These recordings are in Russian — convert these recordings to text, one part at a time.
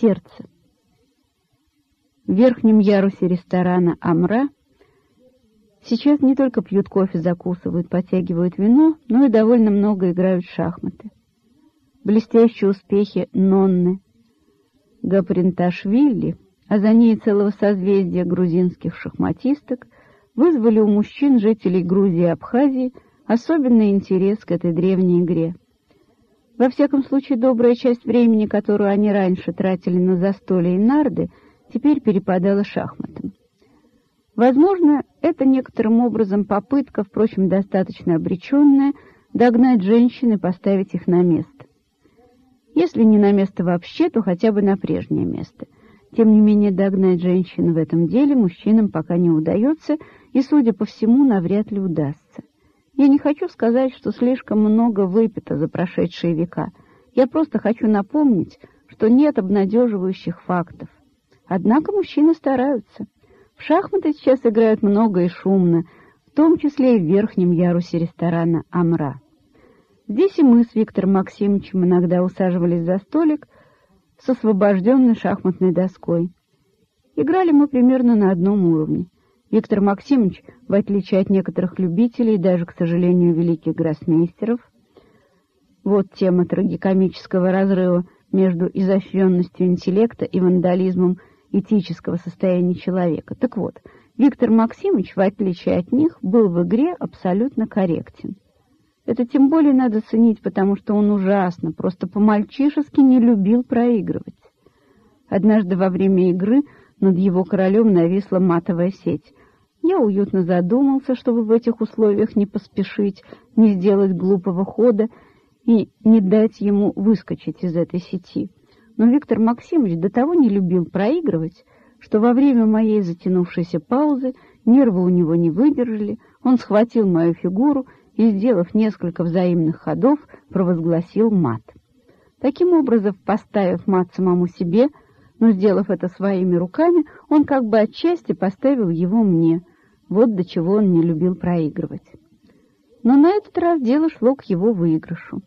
сердце. В верхнем ярусе ресторана «Амра» сейчас не только пьют кофе, закусывают, подтягивают вино, но и довольно много играют в шахматы. Блестящие успехи Нонны Гапринташвили, а за ней целого созвездия грузинских шахматисток, вызвали у мужчин, жителей Грузии и Абхазии, особенный интерес к этой древней игре. Во всяком случае, добрая часть времени, которую они раньше тратили на застолье и нарды, теперь перепадала шахматам. Возможно, это некоторым образом попытка, впрочем, достаточно обреченная, догнать женщин и поставить их на место. Если не на место вообще, то хотя бы на прежнее место. Тем не менее, догнать женщин в этом деле мужчинам пока не удается, и, судя по всему, навряд ли удастся. Я не хочу сказать, что слишком много выпито за прошедшие века. Я просто хочу напомнить, что нет обнадеживающих фактов. Однако мужчины стараются. В шахматы сейчас играют много и шумно, в том числе и в верхнем ярусе ресторана «Амра». Здесь и мы с Виктором Максимовичем иногда усаживались за столик с освобожденной шахматной доской. Играли мы примерно на одном уровне. Виктор Максимович, в отличие от некоторых любителей, даже, к сожалению, великих гроссмейстеров, вот тема трагикомического разрыва между изощренностью интеллекта и вандализмом этического состояния человека. Так вот, Виктор Максимович, в отличие от них, был в игре абсолютно корректен. Это тем более надо ценить, потому что он ужасно, просто по-мальчишески не любил проигрывать. Однажды во время игры над его королем нависла матовая сеть. Я уютно задумался, чтобы в этих условиях не поспешить, не сделать глупого хода и не дать ему выскочить из этой сети. Но Виктор Максимович до того не любил проигрывать, что во время моей затянувшейся паузы нервы у него не выдержали, он схватил мою фигуру и, сделав несколько взаимных ходов, провозгласил мат. Таким образом, поставив мат самому себе, но сделав это своими руками, он как бы отчасти поставил его мне. Вот до чего он не любил проигрывать. Но на этот раз дело шло к его выигрышу.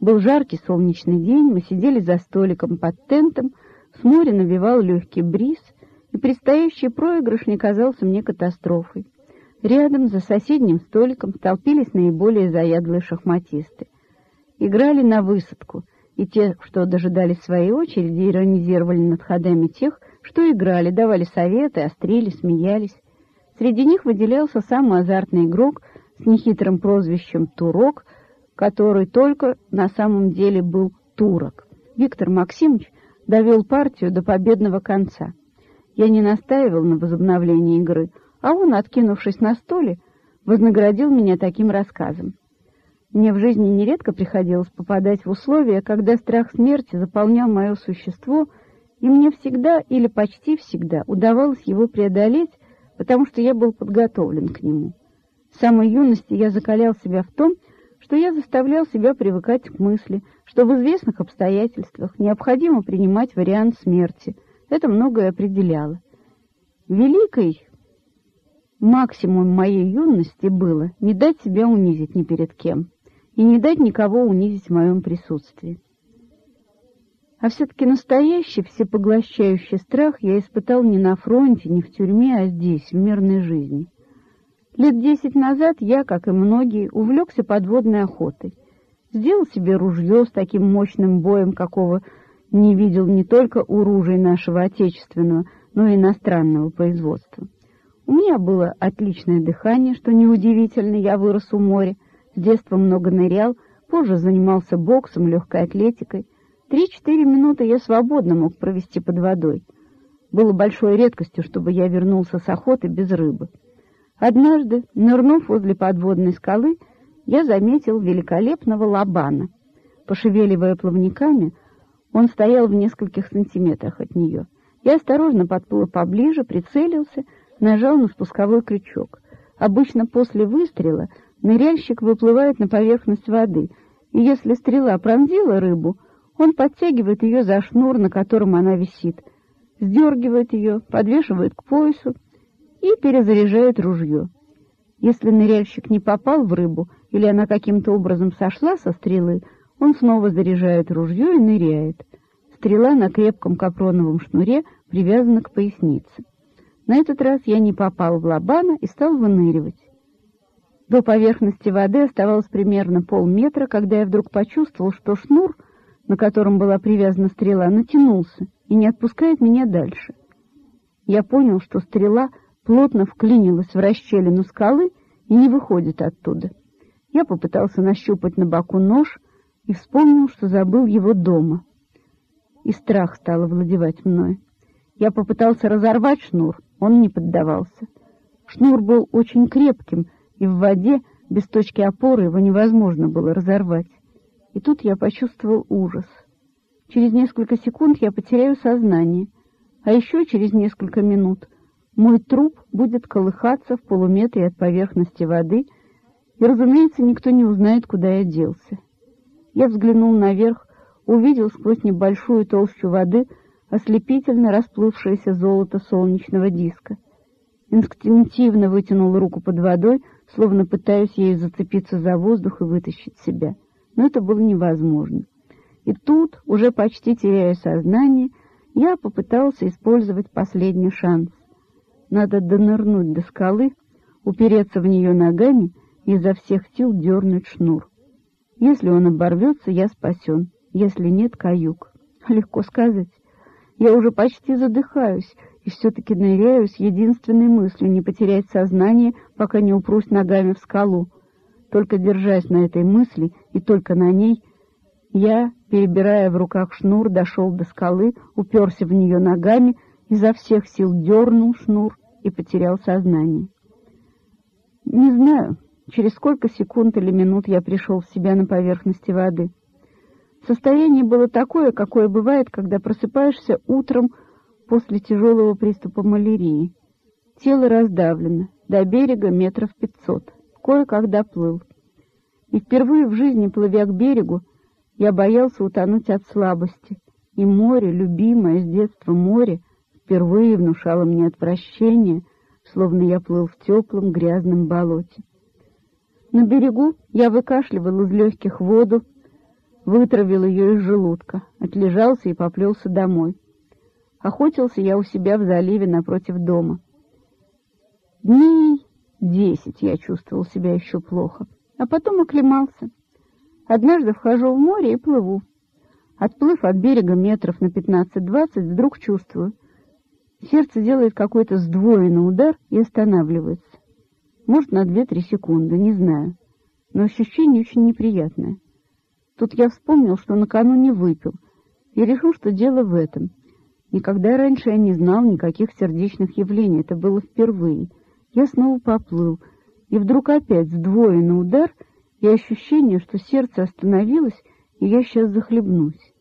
Был жаркий солнечный день, мы сидели за столиком под тентом, с моря навевал легкий бриз, и предстоящий проигрыш не казался мне катастрофой. Рядом, за соседним столиком, столпились наиболее заядлые шахматисты. Играли на высадку, и те, что дожидались своей очереди, иронизировали над ходами тех, что играли, давали советы, острили, смеялись. Среди них выделялся самый азартный игрок с нехитрым прозвищем «Турок», который только на самом деле был турок. Виктор Максимович довел партию до победного конца. Я не настаивал на возобновлении игры — а он, откинувшись на стуле, вознаградил меня таким рассказом. Мне в жизни нередко приходилось попадать в условия, когда страх смерти заполнял мое существо, и мне всегда или почти всегда удавалось его преодолеть, потому что я был подготовлен к нему. С самой юности я закалял себя в том, что я заставлял себя привыкать к мысли, что в известных обстоятельствах необходимо принимать вариант смерти. Это многое определяло. Великой Максимум моей юности было не дать себя унизить ни перед кем и не дать никого унизить в моем присутствии. А все-таки настоящий всепоглощающий страх я испытал не на фронте, не в тюрьме, а здесь, в мирной жизни. Лет десять назад я, как и многие, увлекся подводной охотой. Сделал себе ружье с таким мощным боем, какого не видел не только у ружей нашего отечественного, но и иностранного производства. У меня было отличное дыхание, что неудивительно, я вырос у моря, с детства много нырял, позже занимался боксом, легкой атлетикой. Три-четыре минуты я свободно мог провести под водой. Было большой редкостью, чтобы я вернулся с охоты без рыбы. Однажды, нырнув возле подводной скалы, я заметил великолепного лобана. Пошевеливая плавниками, он стоял в нескольких сантиметрах от нее. Я осторожно подплыл поближе, прицелился — нажал на спусковой крючок. Обычно после выстрела ныряльщик выплывает на поверхность воды, и если стрела пронзила рыбу, он подтягивает ее за шнур, на котором она висит, сдергивает ее, подвешивает к поясу и перезаряжает ружье. Если ныряльщик не попал в рыбу или она каким-то образом сошла со стрелы, он снова заряжает ружье и ныряет. Стрела на крепком капроновом шнуре привязана к пояснице. На этот раз я не попал в лобана и стал выныривать. До поверхности воды оставалось примерно полметра, когда я вдруг почувствовал, что шнур, на котором была привязана стрела, натянулся и не отпускает меня дальше. Я понял, что стрела плотно вклинилась в расщелину скалы и не выходит оттуда. Я попытался нащупать на боку нож и вспомнил, что забыл его дома. И страх стал овладевать мной. Я попытался разорвать шнур, он не поддавался. Шнур был очень крепким, и в воде без точки опоры его невозможно было разорвать. И тут я почувствовал ужас. Через несколько секунд я потеряю сознание, а еще через несколько минут мой труп будет колыхаться в полуметре от поверхности воды, и, разумеется, никто не узнает, куда я делся. Я взглянул наверх, увидел сквозь небольшую толщу воды ослепительно расплывшееся золото солнечного диска. Инстинктивно вытянул руку под водой, словно пытаясь ею зацепиться за воздух и вытащить себя. Но это было невозможно. И тут, уже почти теряя сознание, я попытался использовать последний шанс. Надо донырнуть до скалы, упереться в нее ногами и изо всех сил дернуть шнур. Если он оборвется, я спасен, если нет — каюк. Легко сказать. Я уже почти задыхаюсь и все-таки ныряю с единственной мыслью не потерять сознание, пока не упрусь ногами в скалу. Только держась на этой мысли и только на ней, я, перебирая в руках шнур, дошел до скалы, уперся в нее ногами, изо всех сил дернул шнур и потерял сознание. Не знаю, через сколько секунд или минут я пришел в себя на поверхности воды. Состояние было такое, какое бывает, когда просыпаешься утром после тяжелого приступа малярии. Тело раздавлено, до берега метров пятьсот, кое-как доплыл. И впервые в жизни, плывя к берегу, я боялся утонуть от слабости, и море, любимое с детства море, впервые внушало мне отвращение, словно я плыл в теплом грязном болоте. На берегу я выкашливал из легких воду, вытравил ее из желудка, отлежался и поплелся домой. Охотился я у себя в заливе напротив дома. Дней десять я чувствовал себя еще плохо, а потом оклемался. Однажды вхожу в море и плыву. Отплыв от берега метров на пятнадцать-двадцать, вдруг чувствую. Сердце делает какой-то сдвоенный удар и останавливается. Может, на две-три секунды, не знаю. Но ощущение очень неприятное. Тут я вспомнил, что накануне выпил, и решил, что дело в этом. Никогда раньше я не знал никаких сердечных явлений, это было впервые. Я снова поплыл, и вдруг опять сдвоенный удар — и ощущение, что сердце остановилось, и я сейчас захлебнусь.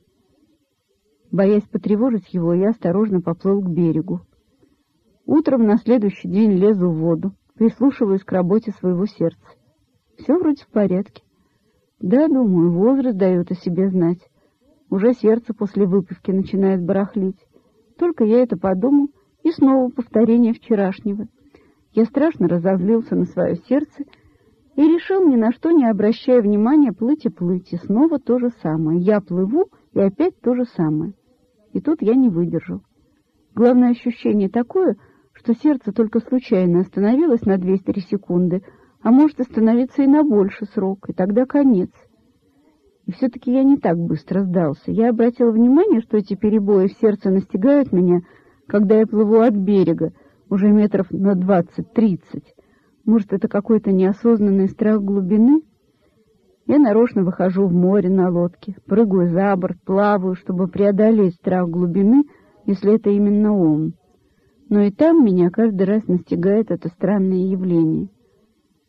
Боясь потревожить его, я осторожно поплыл к берегу. Утром на следующий день лезу в воду, прислушиваюсь к работе своего сердца. Все вроде в порядке. Да, думаю, возраст дает о себе знать. Уже сердце после выпивки начинает барахлить. Только я это подумал, и снова повторение вчерашнего. Я страшно разозлился на свое сердце и решил, ни на что не обращая внимания, плыть и плыть, и снова то же самое. Я плыву, и опять то же самое. И тут я не выдержал. Главное ощущение такое, что сердце только случайно остановилось на 2-3 секунды, а может остановиться и на больше срок, и тогда конец. И все-таки я не так быстро сдался. Я обратил внимание, что эти перебои в сердце настигают меня, когда я плыву от берега, уже метров на двадцать-тридцать. Может, это какой-то неосознанный страх глубины? Я нарочно выхожу в море на лодке, прыгаю за борт, плаваю, чтобы преодолеть страх глубины, если это именно он. Но и там меня каждый раз настигает это странное явление.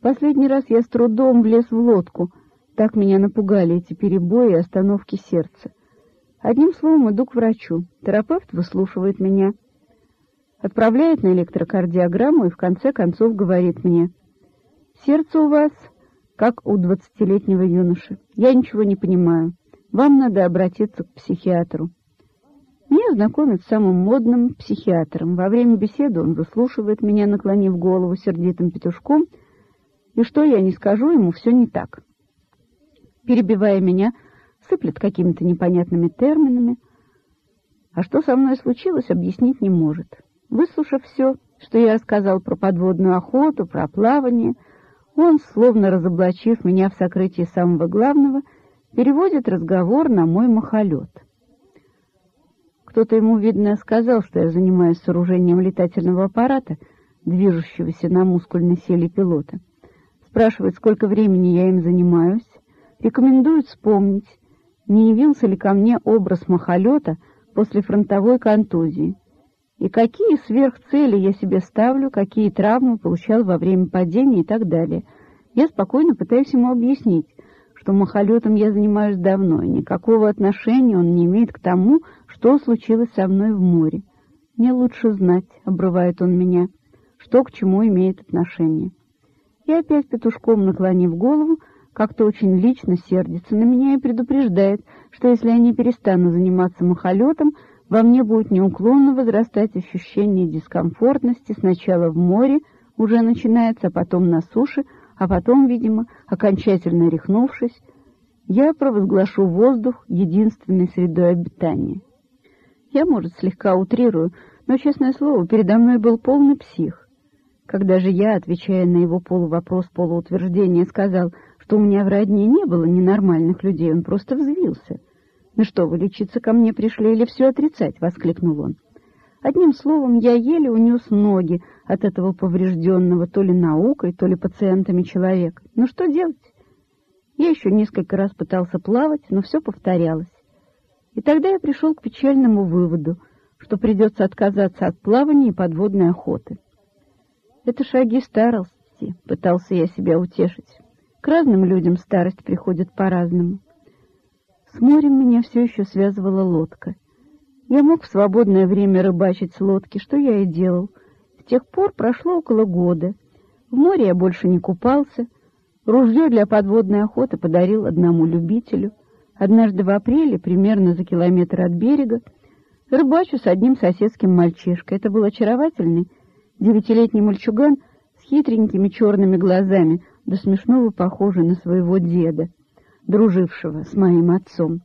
Последний раз я с трудом влез в лодку, так меня напугали эти перебои и остановки сердца. Одним словом, иду к врачу. Терапевт выслушивает меня — отправляет на электрокардиограмму и в конце концов говорит мне, «Сердце у вас, как у двадцатилетнего юноши. Я ничего не понимаю. Вам надо обратиться к психиатру». Меня знакомят с самым модным психиатром. Во время беседы он выслушивает меня, наклонив голову сердитым петушком, и что я не скажу, ему все не так. Перебивая меня, сыплет какими-то непонятными терминами, А что со мной случилось, объяснить не может. Выслушав все, что я сказал про подводную охоту, про плавание, он, словно разоблачив меня в сокрытии самого главного, переводит разговор на мой махолет. Кто-то ему, видно, сказал, что я занимаюсь сооружением летательного аппарата, движущегося на мускульной силе пилота. Спрашивает, сколько времени я им занимаюсь, рекомендует вспомнить, не явился ли ко мне образ махолета после фронтовой контузии, и какие сверхцели я себе ставлю, какие травмы получал во время падения и так далее. Я спокойно пытаюсь ему объяснить, что махолетом я занимаюсь давно, и никакого отношения он не имеет к тому, что случилось со мной в море. Мне лучше знать, — обрывает он меня, — что к чему имеет отношение. И опять петушком наклонив голову, как-то очень лично сердится на меня и предупреждает, что если я не перестану заниматься махолетом, во мне будет неуклонно возрастать ощущение дискомфортности сначала в море, уже начинается, а потом на суше, а потом, видимо, окончательно рехнувшись, я провозглашу воздух единственной средой обитания. Я, может, слегка утрирую, но, честное слово, передо мной был полный псих. Когда же я, отвечая на его полувопрос, полуутверждение, сказал, что у меня в родне не было ненормальных людей, он просто взвился — «Ну что, вы лечиться ко мне пришли или все отрицать?» — воскликнул он. Одним словом, я еле унес ноги от этого поврежденного то ли наукой, то ли пациентами человека. Ну что делать? Я еще несколько раз пытался плавать, но все повторялось. И тогда я пришел к печальному выводу, что придется отказаться от плавания и подводной охоты. Это шаги старости, пытался я себя утешить. К разным людям старость приходит по-разному. С морем меня все еще связывала лодка. Я мог в свободное время рыбачить с лодки, что я и делал. С тех пор прошло около года. В море я больше не купался. Ружье для подводной охоты подарил одному любителю. Однажды в апреле, примерно за километр от берега, рыбачу с одним соседским мальчишкой. Это был очаровательный девятилетний мальчуган с хитренькими черными глазами, до смешного похожий на своего деда дружившего с моим отцом.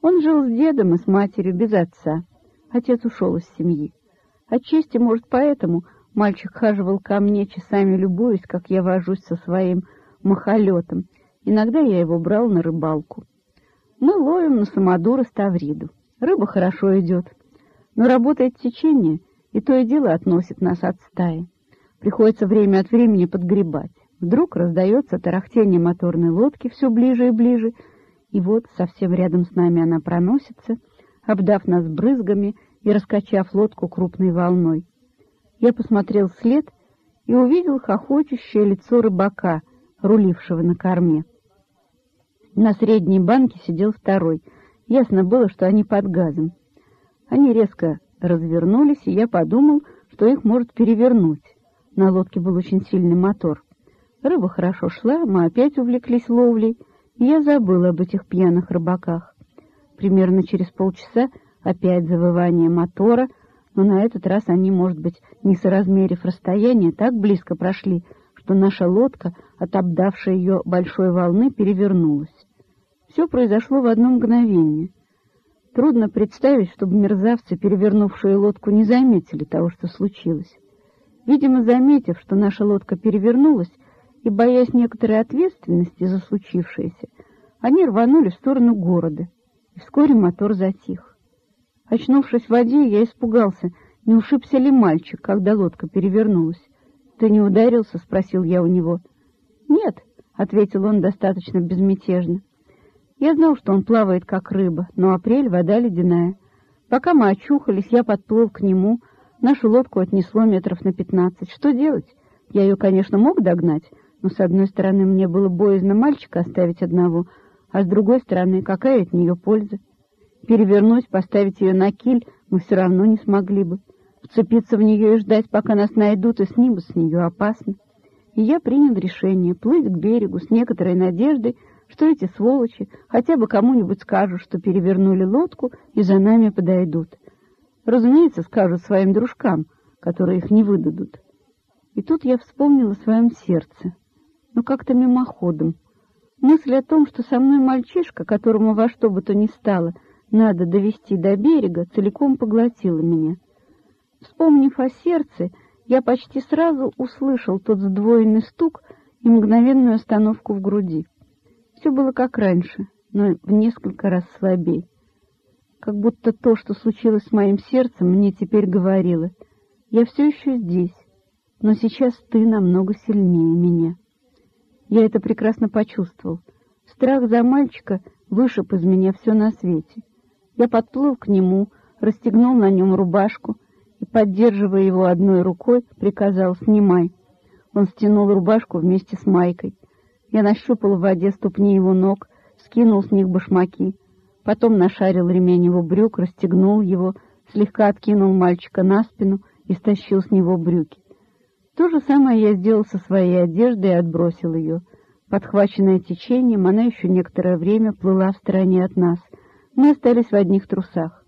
Он жил с дедом и с матерью без отца. Отец ушел из семьи. Отчасти, может, поэтому мальчик хаживал ко мне, часами любуясь, как я вожусь со своим махолетом. Иногда я его брал на рыбалку. Мы ловим на самодур и ставриду. Рыба хорошо идет, но работает течение, и то и дело относит нас от стаи. Приходится время от времени подгребать. Вдруг раздается тарахтение моторной лодки все ближе и ближе, и вот совсем рядом с нами она проносится, обдав нас брызгами и раскачав лодку крупной волной. Я посмотрел вслед и увидел хохочущее лицо рыбака, рулившего на корме. На средней банке сидел второй. Ясно было, что они под газом. Они резко развернулись, и я подумал, что их может перевернуть. На лодке был очень сильный мотор. Рыба хорошо шла, мы опять увлеклись ловлей, и я забыла об этих пьяных рыбаках. Примерно через полчаса опять завывание мотора, но на этот раз они, может быть, не соразмерив расстояние, так близко прошли, что наша лодка, отобдавшая ее большой волны, перевернулась. Все произошло в одно мгновение. Трудно представить, чтобы мерзавцы, перевернувшие лодку, не заметили того, что случилось. Видимо, заметив, что наша лодка перевернулась, и, боясь некоторой ответственности за случившееся, они рванули в сторону города, и вскоре мотор затих. Очнувшись в воде, я испугался, не ушибся ли мальчик, когда лодка перевернулась. «Ты не ударился?» — спросил я у него. «Нет», — ответил он достаточно безмятежно. Я знал, что он плавает, как рыба, но апрель — вода ледяная. Пока мы очухались, я подплыл к нему, нашу лодку отнесло метров на пятнадцать. Что делать? Я ее, конечно, мог догнать, но, с одной стороны, мне было боязно мальчика оставить одного, а с другой стороны, какая от нее польза? Перевернуть, поставить ее на киль мы все равно не смогли бы. Вцепиться в нее и ждать, пока нас найдут и снимут с нее опасно. И я принял решение плыть к берегу с некоторой надеждой, что эти сволочи хотя бы кому-нибудь скажут, что перевернули лодку и за нами подойдут. Разумеется, скажут своим дружкам, которые их не выдадут. И тут я вспомнила о своем сердце но как-то мимоходом. Мысль о том, что со мной мальчишка, которому во что бы то ни стало надо довести до берега, целиком поглотила меня. Вспомнив о сердце, я почти сразу услышал тот сдвоенный стук и мгновенную остановку в груди. Все было как раньше, но в несколько раз слабее. Как будто то, что случилось с моим сердцем, мне теперь говорило. Я все еще здесь, но сейчас ты намного сильнее меня. Я это прекрасно почувствовал. Страх за мальчика вышиб из меня все на свете. Я подплыл к нему, расстегнул на нем рубашку и, поддерживая его одной рукой, приказал «снимай». Он стянул рубашку вместе с майкой. Я нащупал в воде ступни его ног, скинул с них башмаки. Потом нашарил ремень его брюк, расстегнул его, слегка откинул мальчика на спину и стащил с него брюки. То же самое я сделал со своей одеждой и отбросил ее. Подхваченная течением, она еще некоторое время плыла в стороне от нас. Мы остались в одних трусах.